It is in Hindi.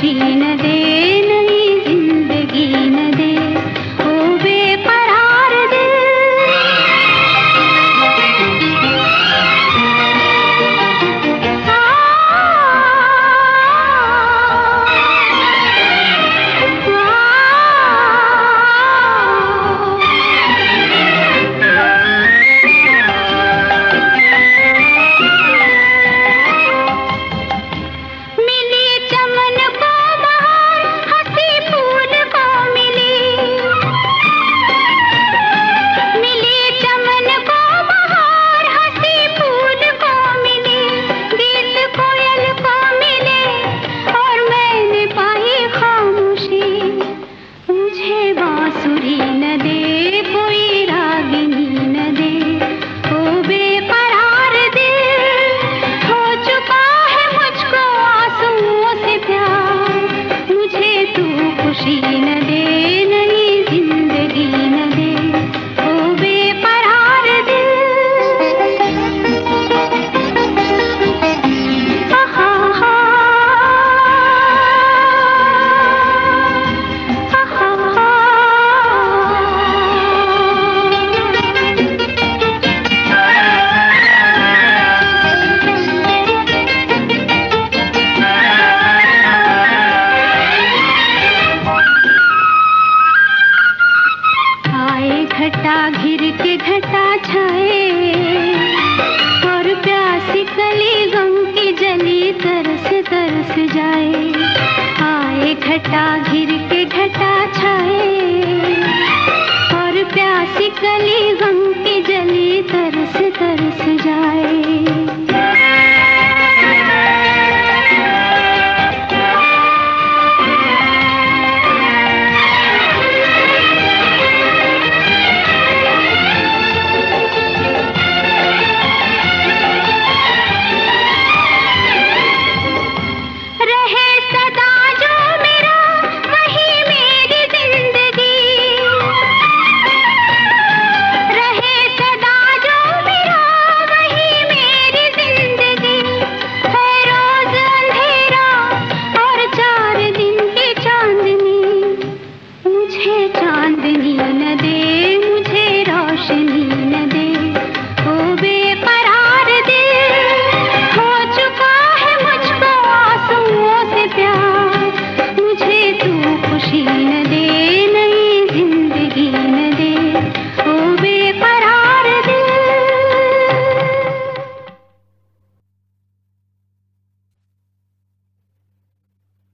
घटा घटा छाए। और प्यासी कली गम की जली तरस तरस जाए। आए घटा घिर के